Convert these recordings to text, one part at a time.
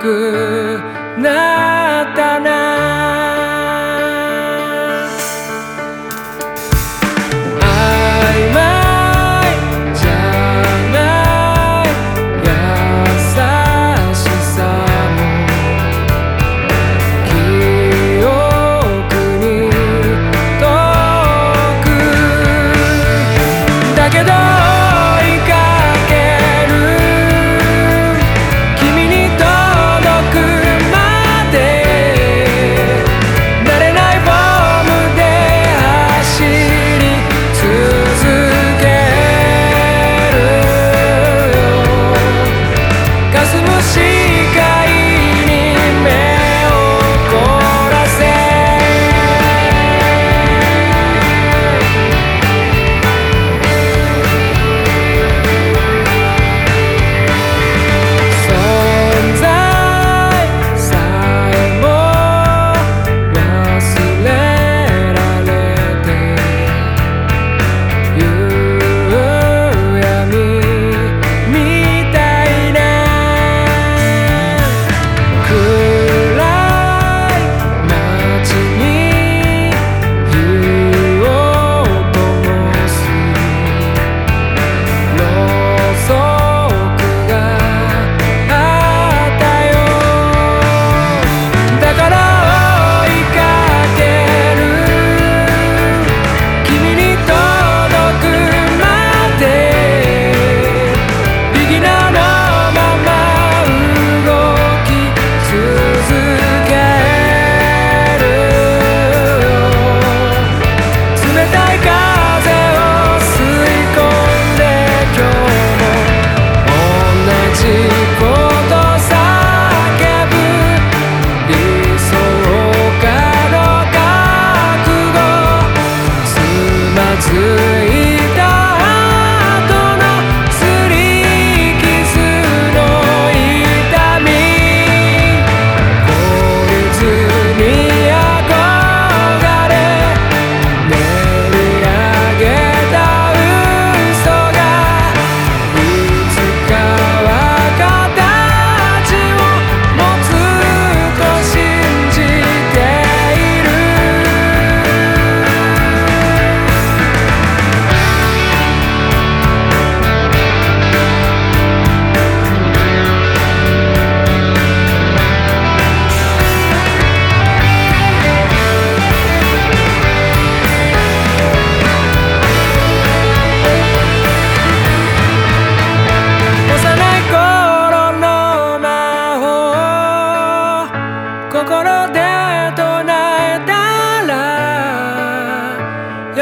끝나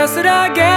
guess that I get.